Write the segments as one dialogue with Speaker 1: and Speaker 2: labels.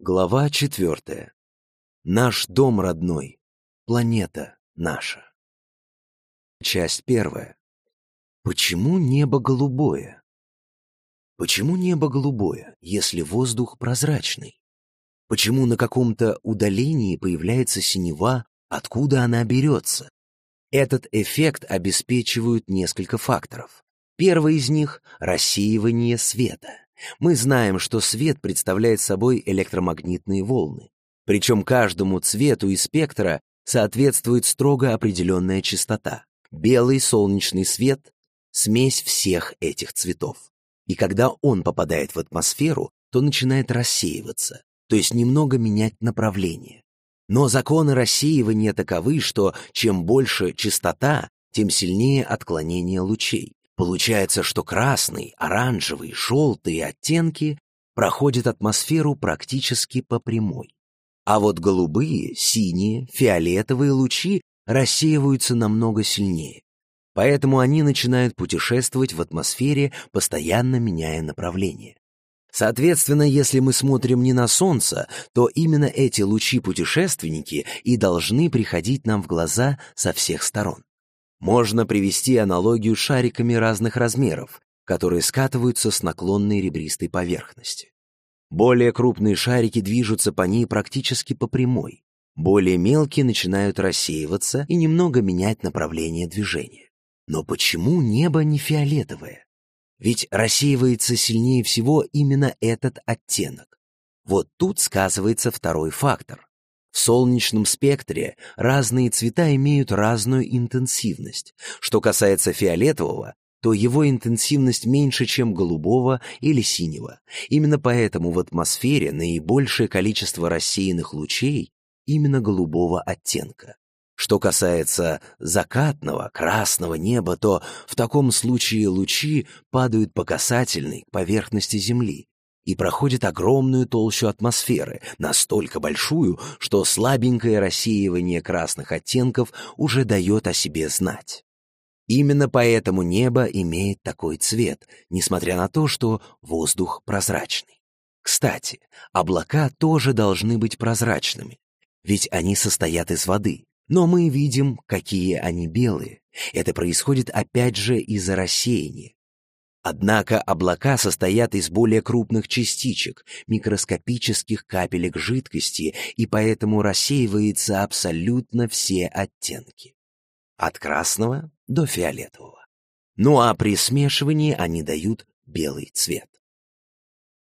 Speaker 1: Глава четвертая. Наш дом родной. Планета наша. Часть первая. Почему небо голубое? Почему небо голубое, если воздух прозрачный? Почему на каком-то удалении появляется синева, откуда она берется? Этот эффект обеспечивают несколько факторов. Первый из них – рассеивание света. Мы знаем, что свет представляет собой электромагнитные волны. Причем каждому цвету и спектра соответствует строго определенная частота. Белый солнечный свет — смесь всех этих цветов. И когда он попадает в атмосферу, то начинает рассеиваться, то есть немного менять направление. Но законы рассеивания таковы, что чем больше частота, тем сильнее отклонение лучей. Получается, что красный, оранжевый, желтые оттенки проходят атмосферу практически по прямой. А вот голубые, синие, фиолетовые лучи рассеиваются намного сильнее. Поэтому они начинают путешествовать в атмосфере, постоянно меняя направление. Соответственно, если мы смотрим не на Солнце, то именно эти лучи-путешественники и должны приходить нам в глаза со всех сторон. Можно привести аналогию с шариками разных размеров, которые скатываются с наклонной ребристой поверхности. Более крупные шарики движутся по ней практически по прямой. Более мелкие начинают рассеиваться и немного менять направление движения. Но почему небо не фиолетовое? Ведь рассеивается сильнее всего именно этот оттенок. Вот тут сказывается второй фактор солнечном спектре разные цвета имеют разную интенсивность. Что касается фиолетового, то его интенсивность меньше, чем голубого или синего. Именно поэтому в атмосфере наибольшее количество рассеянных лучей именно голубого оттенка. Что касается закатного, красного неба, то в таком случае лучи падают по касательной к поверхности Земли, и проходит огромную толщу атмосферы, настолько большую, что слабенькое рассеивание красных оттенков уже дает о себе знать. Именно поэтому небо имеет такой цвет, несмотря на то, что воздух прозрачный. Кстати, облака тоже должны быть прозрачными, ведь они состоят из воды, но мы видим, какие они белые. Это происходит опять же из-за рассеяния. Однако облака состоят из более крупных частичек, микроскопических капелек жидкости, и поэтому рассеиваются абсолютно все оттенки. От красного до фиолетового. Ну а при смешивании они дают белый цвет.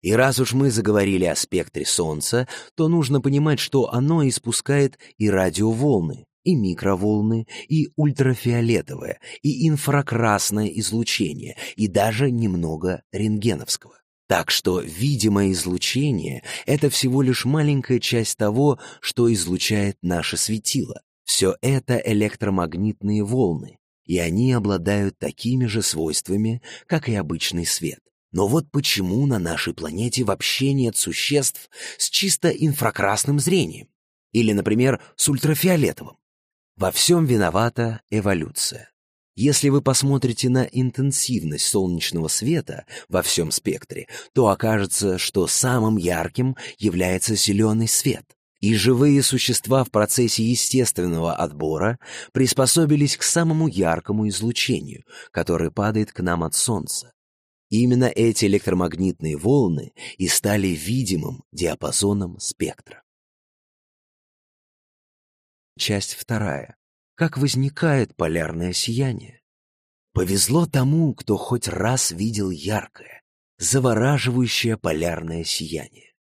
Speaker 1: И раз уж мы заговорили о спектре Солнца, то нужно понимать, что оно испускает и радиоволны, и микроволны, и ультрафиолетовое, и инфракрасное излучение, и даже немного рентгеновского. Так что видимое излучение — это всего лишь маленькая часть того, что излучает наше светило. Все это электромагнитные волны, и они обладают такими же свойствами, как и обычный свет. Но вот почему на нашей планете вообще нет существ с чисто инфракрасным зрением? Или, например, с ультрафиолетовым? Во всем виновата эволюция. Если вы посмотрите на интенсивность солнечного света во всем спектре, то окажется, что самым ярким является зеленый свет. И живые существа в процессе естественного отбора приспособились к самому яркому излучению, которое падает к нам от Солнца. Именно эти электромагнитные волны и стали видимым диапазоном спектра. Часть вторая. Как возникает полярное сияние? Повезло тому, кто хоть раз видел яркое, завораживающее полярное сияние.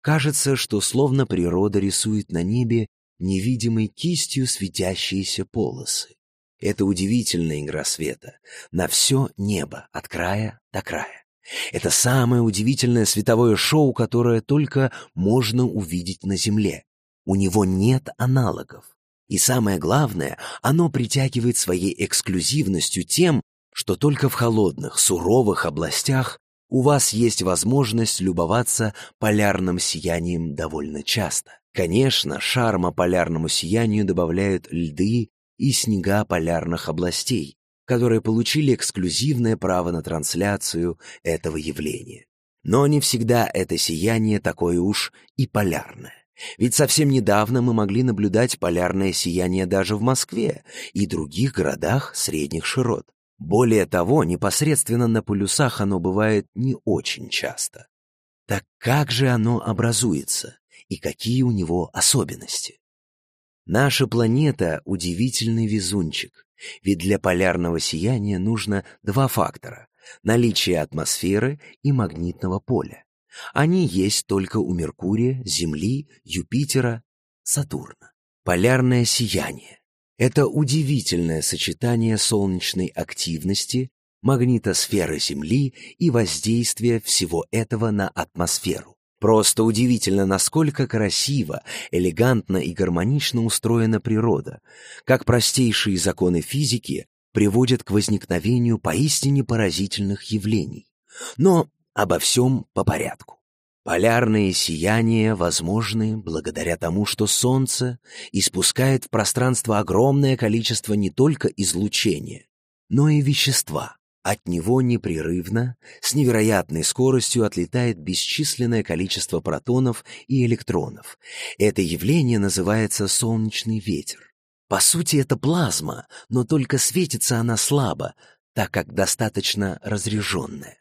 Speaker 1: Кажется, что словно природа рисует на небе невидимой кистью светящиеся полосы. Это удивительная игра света на все небо, от края до края. Это самое удивительное световое шоу, которое только можно увидеть на Земле. У него нет аналогов. И самое главное, оно притягивает своей эксклюзивностью тем, что только в холодных, суровых областях у вас есть возможность любоваться полярным сиянием довольно часто. Конечно, шарма полярному сиянию добавляют льды и снега полярных областей, которые получили эксклюзивное право на трансляцию этого явления. Но не всегда это сияние такое уж и полярное. Ведь совсем недавно мы могли наблюдать полярное сияние даже в Москве и других городах средних широт. Более того, непосредственно на полюсах оно бывает не очень часто. Так как же оно образуется и какие у него особенности? Наша планета – удивительный везунчик, ведь для полярного сияния нужно два фактора – наличие атмосферы и магнитного поля. Они есть только у Меркурия, Земли, Юпитера, Сатурна. Полярное сияние – это удивительное сочетание солнечной активности, магнитосферы Земли и воздействия всего этого на атмосферу. Просто удивительно, насколько красиво, элегантно и гармонично устроена природа, как простейшие законы физики приводят к возникновению поистине поразительных явлений. Но обо всем по порядку. Полярные сияния возможны благодаря тому, что Солнце испускает в пространство огромное количество не только излучения, но и вещества. От него непрерывно, с невероятной скоростью отлетает бесчисленное количество протонов и электронов. Это явление называется солнечный ветер. По сути, это плазма, но только светится она слабо, так как достаточно разреженная.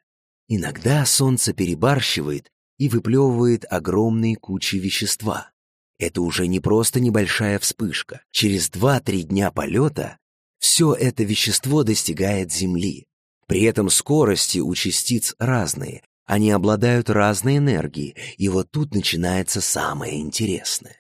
Speaker 1: Иногда солнце перебарщивает и выплевывает огромные кучи вещества. Это уже не просто небольшая вспышка. Через 2-3 дня полета все это вещество достигает Земли. При этом скорости у частиц разные, они обладают разной энергией, и вот тут начинается самое интересное.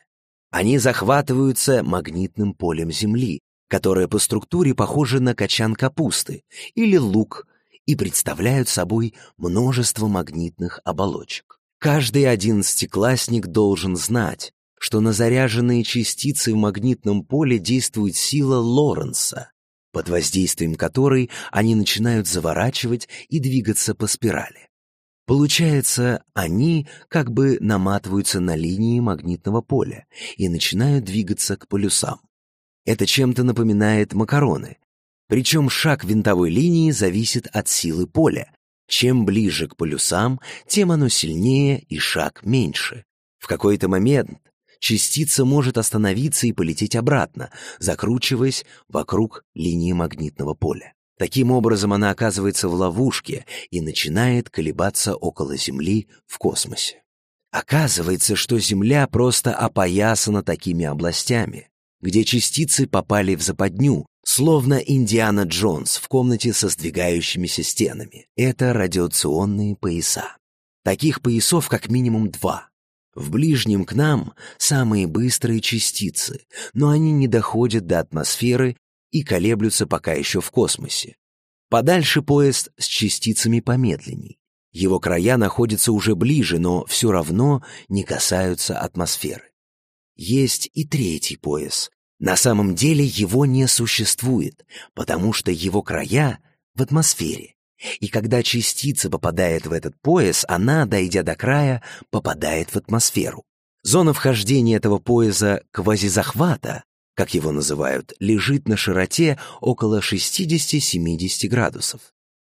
Speaker 1: Они захватываются магнитным полем Земли, которое по структуре похоже на качан капусты или лук и представляют собой множество магнитных оболочек. Каждый одиннадцатиклассник должен знать, что на заряженные частицы в магнитном поле действует сила Лоренса, под воздействием которой они начинают заворачивать и двигаться по спирали. Получается, они как бы наматываются на линии магнитного поля и начинают двигаться к полюсам. Это чем-то напоминает макароны, причем шаг винтовой линии зависит от силы поля. Чем ближе к полюсам, тем оно сильнее и шаг меньше. В какой-то момент частица может остановиться и полететь обратно, закручиваясь вокруг линии магнитного поля. Таким образом, она оказывается в ловушке и начинает колебаться около Земли в космосе. Оказывается, что Земля просто опоясана такими областями, где частицы попали в западню, Словно Индиана Джонс в комнате со сдвигающимися стенами. Это радиационные пояса. Таких поясов как минимум два. В ближнем к нам самые быстрые частицы, но они не доходят до атмосферы и колеблются пока еще в космосе. Подальше поезд с частицами помедленней. Его края находятся уже ближе, но все равно не касаются атмосферы. Есть и третий пояс, на самом деле его не существует, потому что его края в атмосфере. И когда частица попадает в этот пояс, она, дойдя до края, попадает в атмосферу. Зона вхождения этого пояса квазизахвата, как его называют, лежит на широте около 60-70 градусов.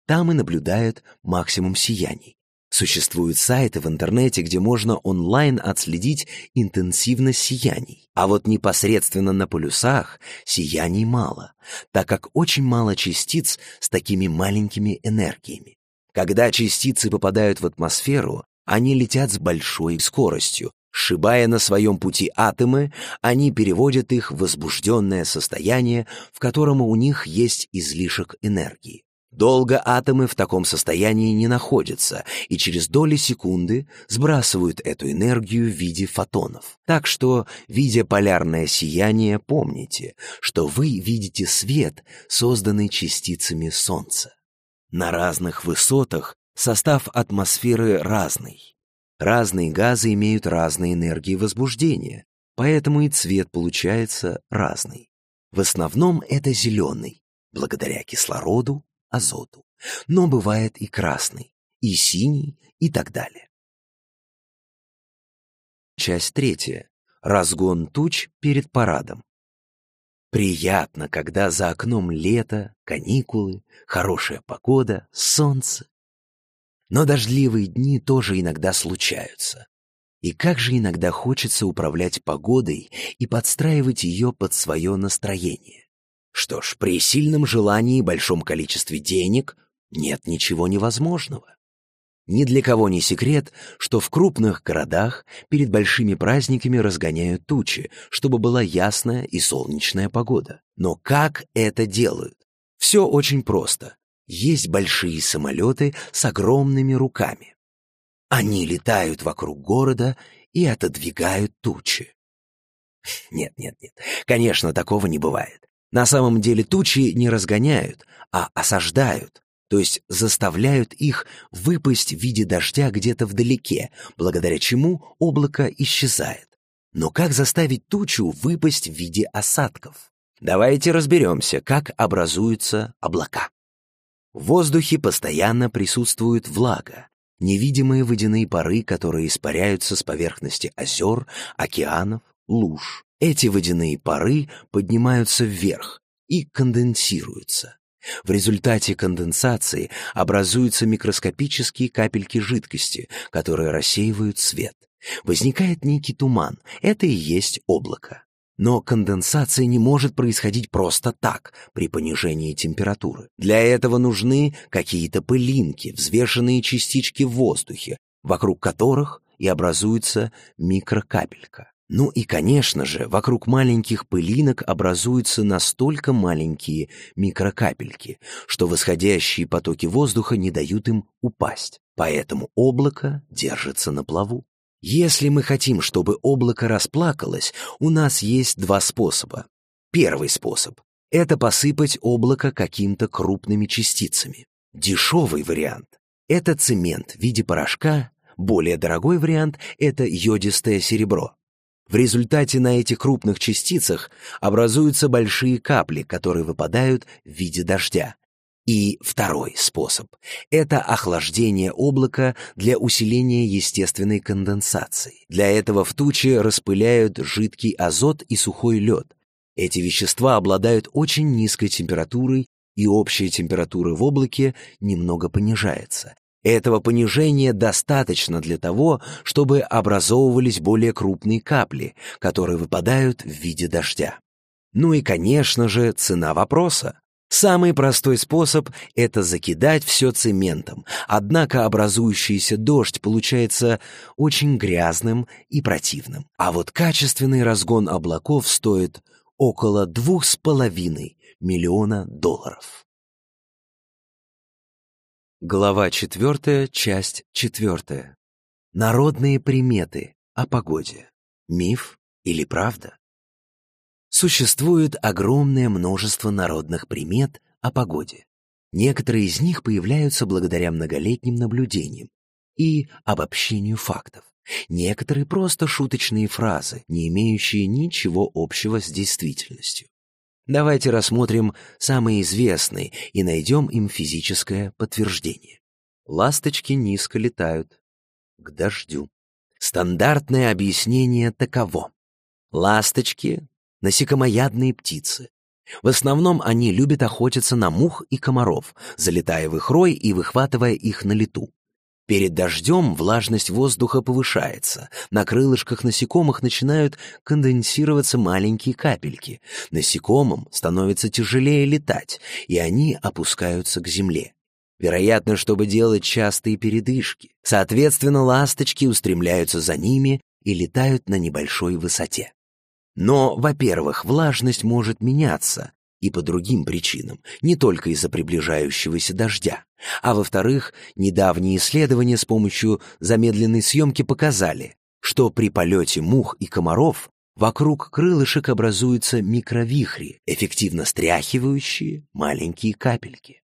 Speaker 1: Там и наблюдают максимум сияний. Существуют сайты в интернете, где можно онлайн отследить интенсивность сияний. А вот непосредственно на полюсах сияний мало, так как очень мало частиц с такими маленькими энергиями. Когда частицы попадают в атмосферу, они летят с большой скоростью. Сшибая на своем пути атомы, они переводят их в возбужденное состояние, в котором у них есть излишек энергии. Долго атомы в таком состоянии не находятся и через доли секунды сбрасывают эту энергию в виде фотонов. Так что, видя полярное сияние, помните, что вы видите свет, созданный частицами Солнца. На разных высотах состав атмосферы разный. Разные газы имеют разные энергии возбуждения, поэтому и цвет получается разный. В основном это зеленый, благодаря кислороду азоту, но бывает и красный, и синий, и так далее. Часть третья. Разгон туч перед парадом. Приятно, когда за окном лето, каникулы, хорошая погода, солнце. Но дождливые дни тоже иногда случаются. И как же иногда хочется управлять погодой и подстраивать ее под свое настроение. Что ж, при сильном желании и большом количестве денег нет ничего невозможного. Ни для кого не секрет, что в крупных городах перед большими праздниками разгоняют тучи, чтобы была ясная и солнечная погода. Но как это делают? Все очень просто. Есть большие самолеты с огромными руками. Они летают вокруг города и отодвигают тучи. Нет, нет, нет. Конечно, такого не бывает. На самом деле тучи не разгоняют, а осаждают, то есть заставляют их выпасть в виде дождя где-то вдалеке, благодаря чему облако исчезает. Но как заставить тучу выпасть в виде осадков? Давайте разберемся, как образуются облака. В воздухе постоянно присутствует влага, невидимые водяные пары, которые испаряются с поверхности озер, океанов, луж. Эти водяные пары поднимаются вверх и конденсируются. В результате конденсации образуются микроскопические капельки жидкости, которые рассеивают свет. Возникает некий туман, это и есть облако. Но конденсация не может происходить просто так, при понижении температуры. Для этого нужны какие-то пылинки, взвешенные частички в воздухе, вокруг которых и образуется микрокапелька. Ну и, конечно же, вокруг маленьких пылинок образуются настолько маленькие микрокапельки, что восходящие потоки воздуха не дают им упасть, поэтому облако держится на плаву. Если мы хотим, чтобы облако расплакалось, у нас есть два способа. Первый способ — это посыпать облако каким-то крупными частицами. Дешевый вариант — это цемент в виде порошка, более дорогой вариант — это йодистое серебро — в результате на этих крупных частицах образуются большие капли, которые выпадают в виде дождя. И второй способ – это охлаждение облака для усиления естественной конденсации. Для этого в туче распыляют жидкий азот и сухой лед. Эти вещества обладают очень низкой температурой, и общая температура в облаке немного понижается, этого понижения достаточно для того, чтобы образовывались более крупные капли, которые выпадают в виде дождя. Ну и, конечно же, цена вопроса. Самый простой способ – это закидать все цементом, однако образующийся дождь получается очень грязным и противным. А вот качественный разгон облаков стоит около 2,5 миллиона долларов. Глава 4, часть 4. Народные приметы о погоде. Миф или правда? Существует огромное множество народных примет о погоде. Некоторые из них появляются благодаря многолетним наблюдениям и обобщению фактов. Некоторые просто шуточные фразы, не имеющие ничего общего с действительностью. Давайте рассмотрим самый известный и найдем им физическое подтверждение. Ласточки низко летают к дождю. Стандартное объяснение таково. Ласточки — насекомоядные птицы. В основном они любят охотиться на мух и комаров, залетая в их рой и выхватывая их на лету. Перед дождем влажность воздуха повышается, на крылышках насекомых начинают конденсироваться маленькие капельки, насекомым становится тяжелее летать, и они опускаются к земле. Вероятно, чтобы делать частые передышки. Соответственно, ласточки устремляются за ними и летают на небольшой высоте. Но, во-первых, влажность может меняться, и по другим причинам, не только из-за приближающегося дождя. А во-вторых, недавние исследования с помощью замедленной съемки показали, что при полете мух и комаров вокруг крылышек образуются микровихри, эффективно стряхивающие маленькие капельки.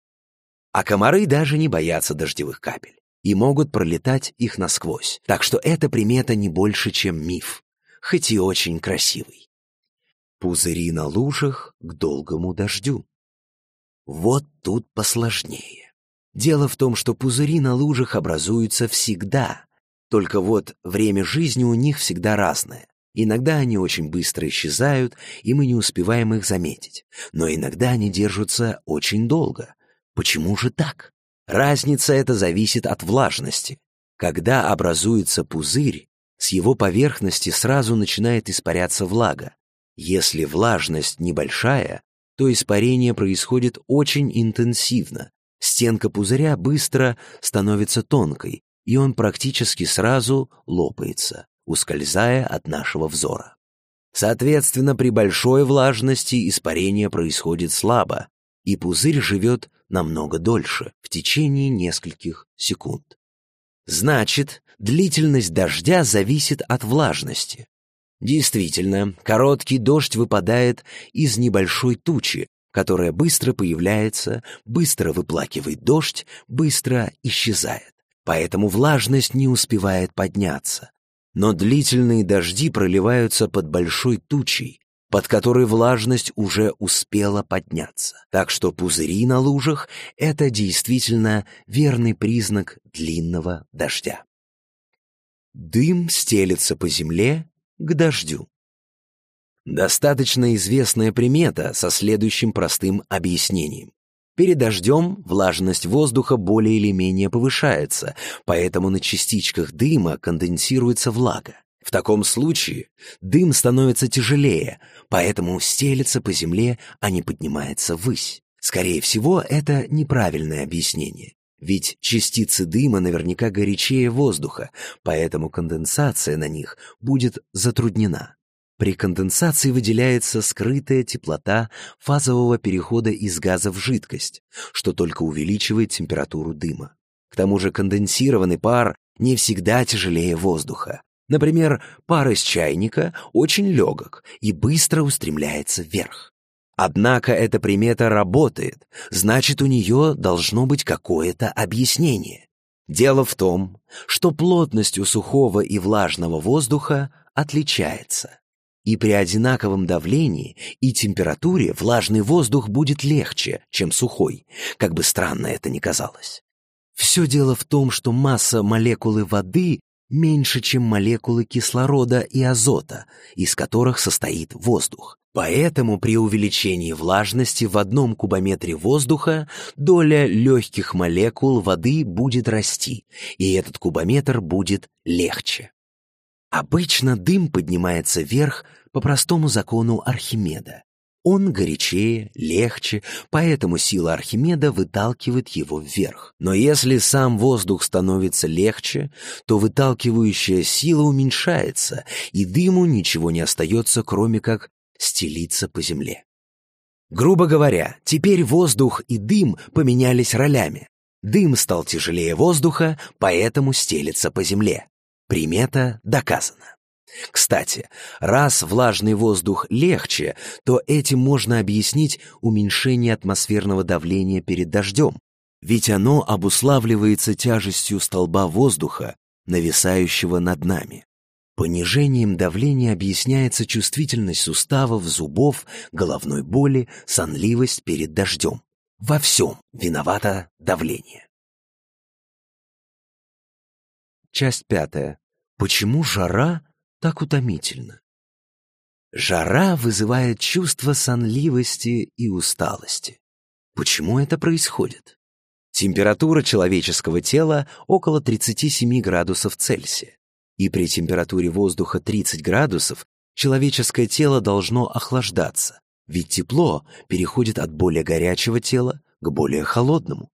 Speaker 1: А комары даже не боятся дождевых капель и могут пролетать их насквозь, так что эта примета не больше, чем миф, хоть и очень красивый пузыри на лужах к долгому дождю. Вот тут посложнее. Дело в том, что пузыри на лужах образуются всегда, только вот время жизни у них всегда разное. Иногда они очень быстро исчезают, и мы не успеваем их заметить. Но иногда они держатся очень долго. Почему же так? Разница эта зависит от влажности. Когда образуется пузырь, с его поверхности сразу начинает испаряться влага, если влажность небольшая, то испарение происходит очень интенсивно. Стенка пузыря быстро становится тонкой, и он практически сразу лопается, ускользая от нашего взора. Соответственно, при большой влажности испарение происходит слабо, и пузырь живет намного дольше, в течение нескольких секунд. Значит, длительность дождя зависит от влажности. Действительно, короткий дождь выпадает из небольшой тучи, которая быстро появляется, быстро выплакивает дождь, быстро исчезает. Поэтому влажность не успевает подняться. Но длительные дожди проливаются под большой тучей, под которой влажность уже успела подняться. Так что пузыри на лужах — это действительно верный признак длинного дождя. Дым стелется по земле к дождю. Достаточно известная примета со следующим простым объяснением. Перед дождем влажность воздуха более или менее повышается, поэтому на частичках дыма конденсируется влага. В таком случае дым становится тяжелее, поэтому стелется по земле, а не поднимается ввысь. Скорее всего, это неправильное объяснение. Ведь частицы дыма наверняка горячее воздуха, поэтому конденсация на них будет затруднена. При конденсации выделяется скрытая теплота фазового перехода из газа в жидкость, что только увеличивает температуру дыма. К тому же конденсированный пар не всегда тяжелее воздуха. Например, пар из чайника очень легок и быстро устремляется вверх. Однако эта примета работает, значит у нее должно быть какое-то объяснение. Дело в том, что плотностью сухого и влажного воздуха отличается. И при одинаковом давлении и температуре влажный воздух будет легче, чем сухой, как бы странно это ни казалось. Все дело в том, что масса молекулы воды меньше, чем молекулы кислорода и азота, из которых состоит воздух. Поэтому при увеличении влажности в одном кубометре воздуха доля легких молекул воды будет расти, и этот кубометр будет легче. Обычно дым поднимается вверх по простому закону Архимеда. Он горячее, легче, поэтому сила Архимеда выталкивает его вверх. Но если сам воздух становится легче, то выталкивающая сила уменьшается, и дыму ничего не остается, кроме как стелиться по земле. Грубо говоря, теперь воздух и дым поменялись ролями. Дым стал тяжелее воздуха, поэтому стелится по земле. Примета доказана. Кстати, раз влажный воздух легче, то этим можно объяснить уменьшение атмосферного давления перед дождем, ведь оно обуславливается тяжестью столба воздуха, нависающего над нами. Понижением давления объясняется чувствительность суставов, зубов, головной боли, сонливость перед дождем. Во всем виновато давление. Часть пятая. Почему жара так утомительна? Жара вызывает чувство сонливости и усталости. Почему это происходит? Температура человеческого тела около 37 градусов Цельсия и при температуре воздуха 30 градусов человеческое тело должно охлаждаться, ведь тепло переходит от более горячего тела к более холодному.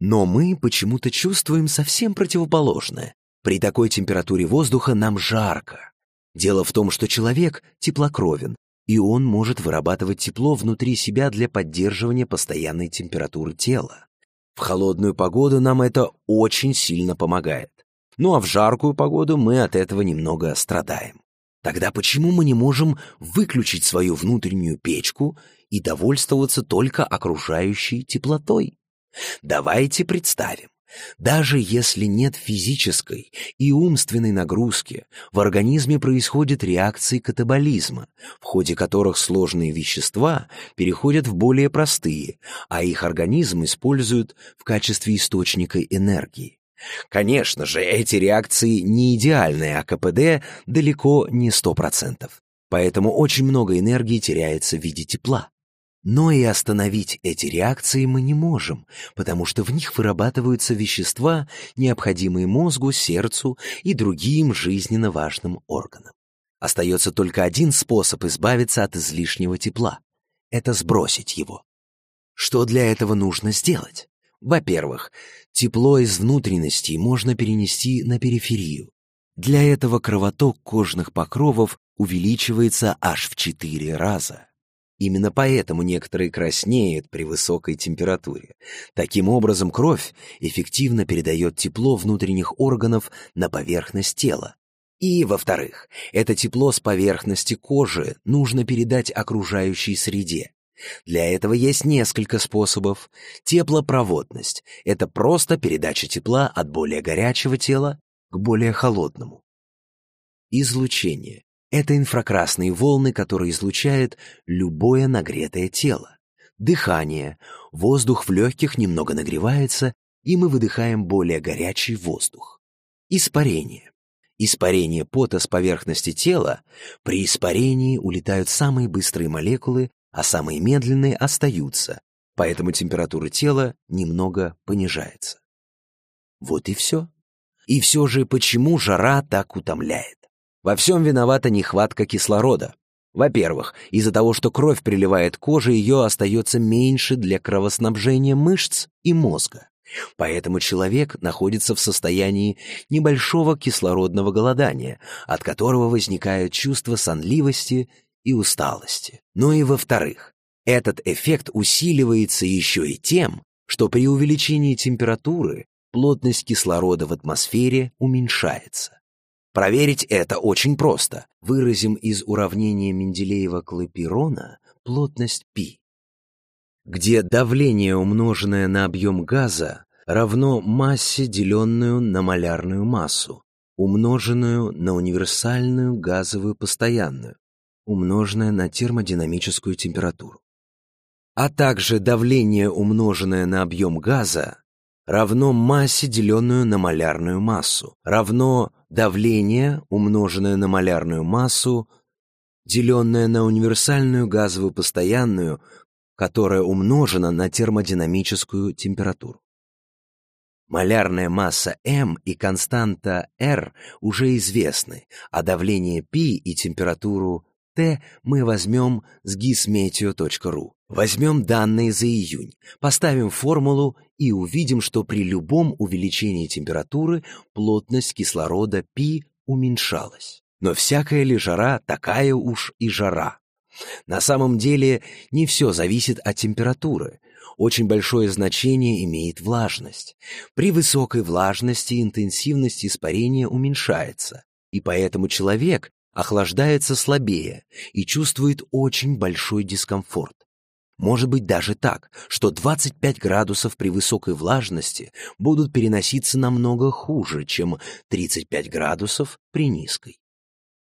Speaker 1: Но мы почему-то чувствуем совсем противоположное. При такой температуре воздуха нам жарко. Дело в том, что человек теплокровен, и он может вырабатывать тепло внутри себя для поддерживания постоянной температуры тела. В холодную погоду нам это очень сильно помогает. Ну а в жаркую погоду мы от этого немного страдаем. Тогда почему мы не можем выключить свою внутреннюю печку и довольствоваться только окружающей теплотой? Давайте представим, даже если нет физической и умственной нагрузки, в организме происходят реакции катаболизма, в ходе которых сложные вещества переходят в более простые, а их организм использует в качестве источника энергии. Конечно же, эти реакции не идеальные, а КПД далеко не 100%. Поэтому очень много энергии теряется в виде тепла. Но и остановить эти реакции мы не можем, потому что в них вырабатываются вещества, необходимые мозгу, сердцу и другим жизненно важным органам. Остается только один способ избавиться от излишнего тепла – это сбросить его. Что для этого нужно сделать? Во-первых, тепло из внутренностей можно перенести на периферию. Для этого кровоток кожных покровов увеличивается аж в 4 раза. Именно поэтому некоторые краснеют при высокой температуре. Таким образом, кровь эффективно передает тепло внутренних органов на поверхность тела. И, во-вторых, это тепло с поверхности кожи нужно передать окружающей среде. Для этого есть несколько способов. Теплопроводность — это просто передача тепла от более горячего тела к более холодному. Излучение — это инфракрасные волны, которые излучает любое нагретое тело. Дыхание — воздух в легких немного нагревается, и мы выдыхаем более горячий воздух. Испарение испарение пота с поверхности тела, при испарении улетают самые быстрые молекулы а самые медленные остаются, поэтому температура тела немного понижается. Вот и все. И все же почему жара так утомляет? Во всем виновата нехватка кислорода. Во-первых, из-за того, что кровь приливает к коже, ее остается меньше для кровоснабжения мышц и мозга. Поэтому человек находится в состоянии небольшого кислородного голодания, от которого возникает чувство сонливости, и усталости. Но и во-вторых, этот эффект усиливается еще и тем, что при увеличении температуры плотность кислорода в атмосфере уменьшается. Проверить это очень просто. Выразим из уравнения Менделеева-Клапирона плотность π, где давление, умноженное на объем газа, равно массе, деленную на малярную массу, умноженную на универсальную газовую постоянную, умноженное на термодинамическую температуру. А также давление, умноженное на объем газа, равно массе, деленную на малярную массу, равно давление, умноженное на малярную массу, деленное на универсальную газовую постоянную, которая умножена на термодинамическую температуру. Малярная масса М и константа R уже известны, а давление π и температуру Т мы возьмем с gismeteo.ru. Возьмем данные за июнь, поставим формулу и увидим, что при любом увеличении температуры плотность кислорода π уменьшалась. Но всякая ли жара такая уж и жара? На самом деле не все зависит от температуры. Очень большое значение имеет влажность. При высокой влажности интенсивность испарения уменьшается. И поэтому человек, охлаждается слабее и чувствует очень большой дискомфорт. Может быть даже так, что 25 градусов при высокой влажности будут переноситься намного хуже, чем 35 градусов при низкой.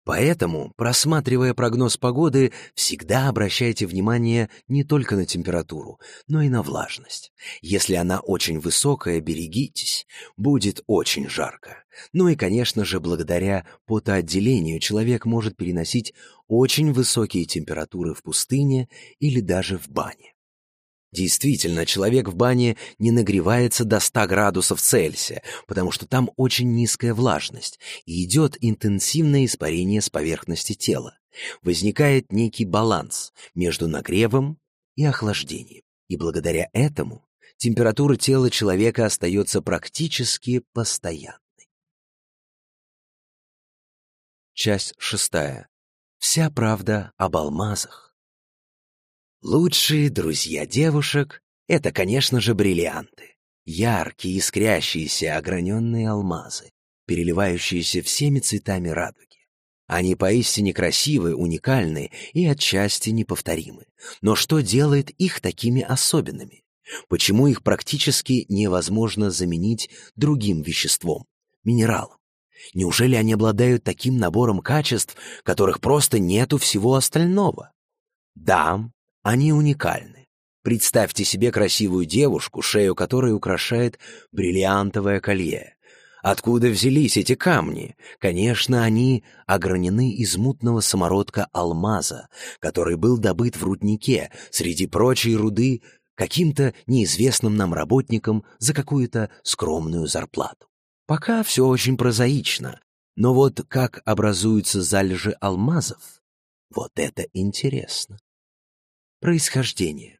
Speaker 1: Поэтому, просматривая прогноз погоды, всегда обращайте внимание не только на температуру, но и на влажность. Если она очень высокая, берегитесь, будет очень жарко. Ну и, конечно же, благодаря потоотделению человек может переносить очень высокие температуры в пустыне или даже в бане. Действительно, человек в бане не нагревается до 100 градусов Цельсия, потому что там очень низкая влажность и идет интенсивное испарение с поверхности тела. Возникает некий баланс между нагревом и охлаждением. И благодаря этому температура тела человека остается практически постоянной. Часть шестая. Вся правда об алмазах. Лучшие друзья девушек — это, конечно же, бриллианты. Яркие, искрящиеся, ограненные алмазы, переливающиеся всеми цветами радуги. Они поистине красивы, уникальны и отчасти неповторимы. Но что делает их такими особенными? Почему их практически невозможно заменить другим веществом — минералом? Неужели они обладают таким набором качеств, которых просто нету всего остального? Да, они уникальны. Представьте себе красивую девушку, шею которой украшает бриллиантовое колье. Откуда взялись эти камни? Конечно, они огранены из мутного самородка алмаза, который был добыт в руднике среди прочей руды каким-то неизвестным нам работником за какую-то скромную зарплату. Пока все очень прозаично, но вот как образуются залежи алмазов, вот это интересно происхождение.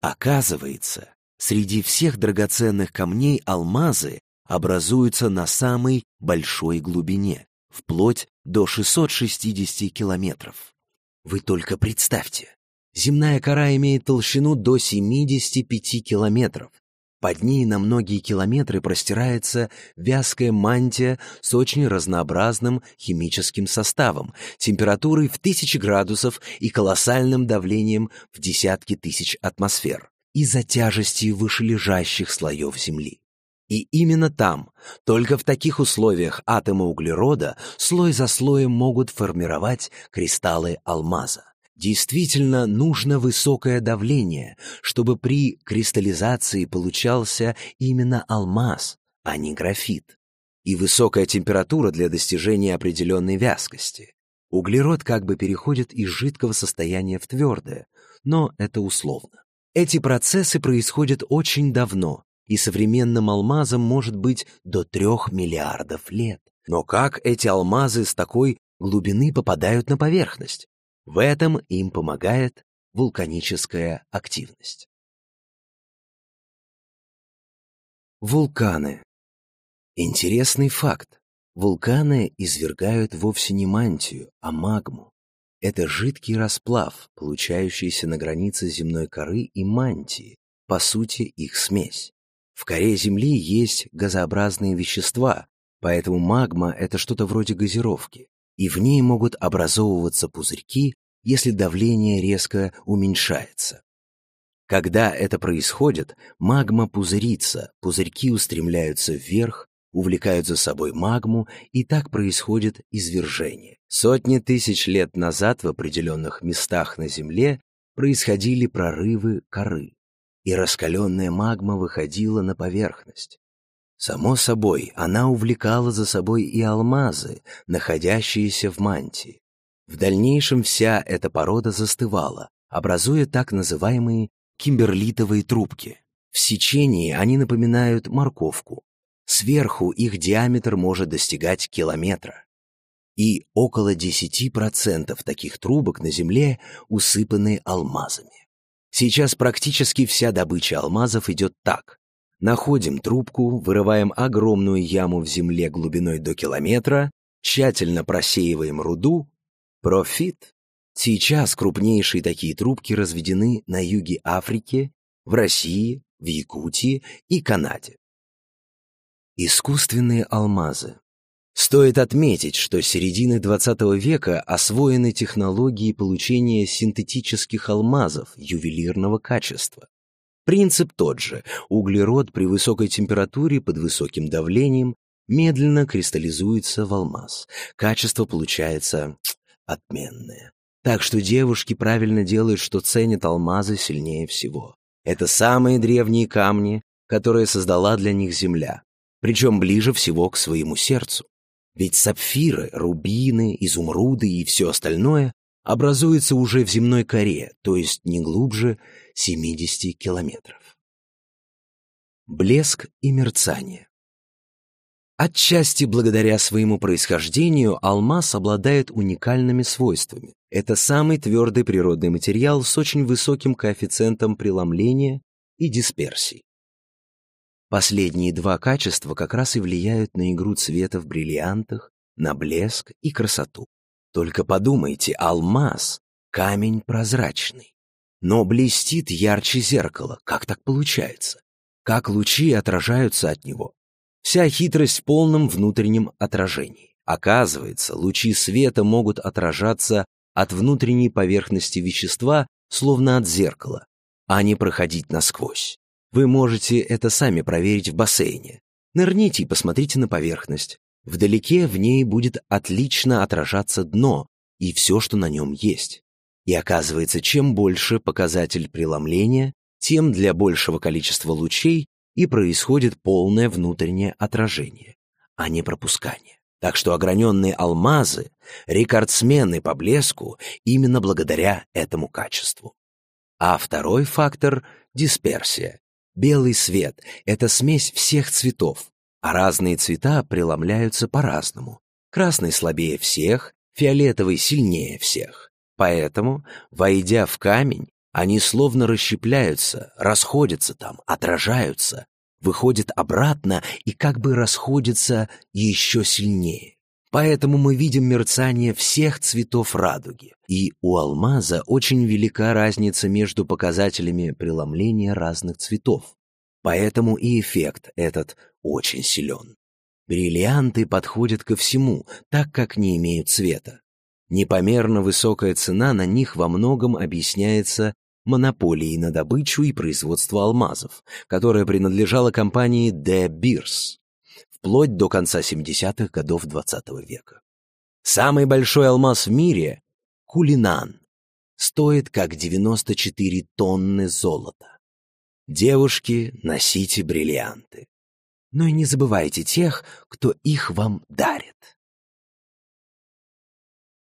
Speaker 1: Оказывается, среди всех драгоценных камней алмазы образуются на самой большой глубине, вплоть до 660 километров. Вы только представьте, земная кора имеет толщину до 75 километров, под ней на многие километры простирается вязкая мантия с очень разнообразным химическим составом, температурой в тысячи градусов и колоссальным давлением в десятки тысяч атмосфер из-за тяжести вышележащих слоев Земли. И именно там, только в таких условиях атомы углерода слой за слоем могут формировать кристаллы алмаза. Действительно нужно высокое давление, чтобы при кристаллизации получался именно алмаз, а не графит, и высокая температура для достижения определенной вязкости. Углерод как бы переходит из жидкого состояния в твердое, но это условно. Эти процессы происходят очень давно, и современным алмазам может быть до трех миллиардов лет. Но как эти алмазы с такой глубины попадают на поверхность? В этом им помогает вулканическая активность. Вулканы. Интересный факт. Вулканы извергают вовсе не мантию, а магму. Это жидкий расплав, получающийся на границе земной коры и мантии, по сути их смесь. В коре Земли есть газообразные вещества, поэтому магма — это что-то вроде газировки и в ней могут образовываться пузырьки, если давление резко уменьшается. Когда это происходит, магма пузырится, пузырьки устремляются вверх, увлекают за собой магму, и так происходит извержение. Сотни тысяч лет назад в определенных местах на Земле происходили прорывы коры, и раскаленная магма выходила на поверхность. Само собой, она увлекала за собой и алмазы, находящиеся в мантии. В дальнейшем вся эта порода застывала, образуя так называемые кимберлитовые трубки. В сечении они напоминают морковку. Сверху их диаметр может достигать километра. И около 10% таких трубок на Земле усыпаны алмазами. Сейчас практически вся добыча алмазов идет так. Находим трубку, вырываем огромную яму в земле глубиной до километра, тщательно просеиваем руду. Профит. Сейчас крупнейшие такие трубки разведены на юге Африки, в России, в Якутии и Канаде. Искусственные алмазы. Стоит отметить, что с середины XX века освоены технологии получения синтетических алмазов ювелирного качества. Принцип тот же. Углерод при высокой температуре под высоким давлением медленно кристаллизуется в алмаз. Качество получается отменное. Так что девушки правильно делают, что ценят алмазы сильнее всего. Это самые древние камни, которые создала для них Земля, причем ближе всего к своему сердцу. Ведь сапфиры, рубины, изумруды и все остальное образуются уже в земной коре, то есть не глубже, семидесяти километров. Блеск и мерцание. Отчасти благодаря своему происхождению алмаз обладает уникальными свойствами. Это самый твердый природный материал с очень высоким коэффициентом преломления и дисперсии. Последние два качества как раз и влияют на игру цвета в бриллиантах, на блеск и красоту. Только подумайте, алмаз — камень прозрачный но блестит ярче зеркала. Как так получается? Как лучи отражаются от него? Вся хитрость в полном внутреннем отражении. Оказывается, лучи света могут отражаться от внутренней поверхности вещества, словно от зеркала, а не проходить насквозь. Вы можете это сами проверить в бассейне. Нырните и посмотрите на поверхность. Вдалеке в ней будет отлично отражаться дно и все, что на нем есть. И оказывается, чем больше показатель преломления, тем для большего количества лучей и происходит полное внутреннее отражение, а не пропускание. Так что ограненные алмазы — рекордсмены по блеску именно благодаря этому качеству. А второй фактор — дисперсия. Белый свет — это смесь всех цветов, а разные цвета преломляются по-разному. Красный слабее всех, фиолетовый сильнее всех. Поэтому, войдя в камень, они словно расщепляются, расходятся там, отражаются, выходят обратно и как бы расходятся еще сильнее. Поэтому мы видим мерцание всех цветов радуги. И у алмаза очень велика разница между показателями преломления разных цветов. Поэтому и эффект этот очень силен. Бриллианты подходят ко всему, так как не имеют цвета. Непомерно высокая цена на них во многом объясняется монополией на добычу и производство алмазов, которая принадлежала компании De Beers вплоть до конца 70-х годов XX -го века. Самый большой алмаз в мире — Кулинан — стоит как 94 тонны золота. Девушки, носите бриллианты. Но и не забывайте тех, кто их вам дарит.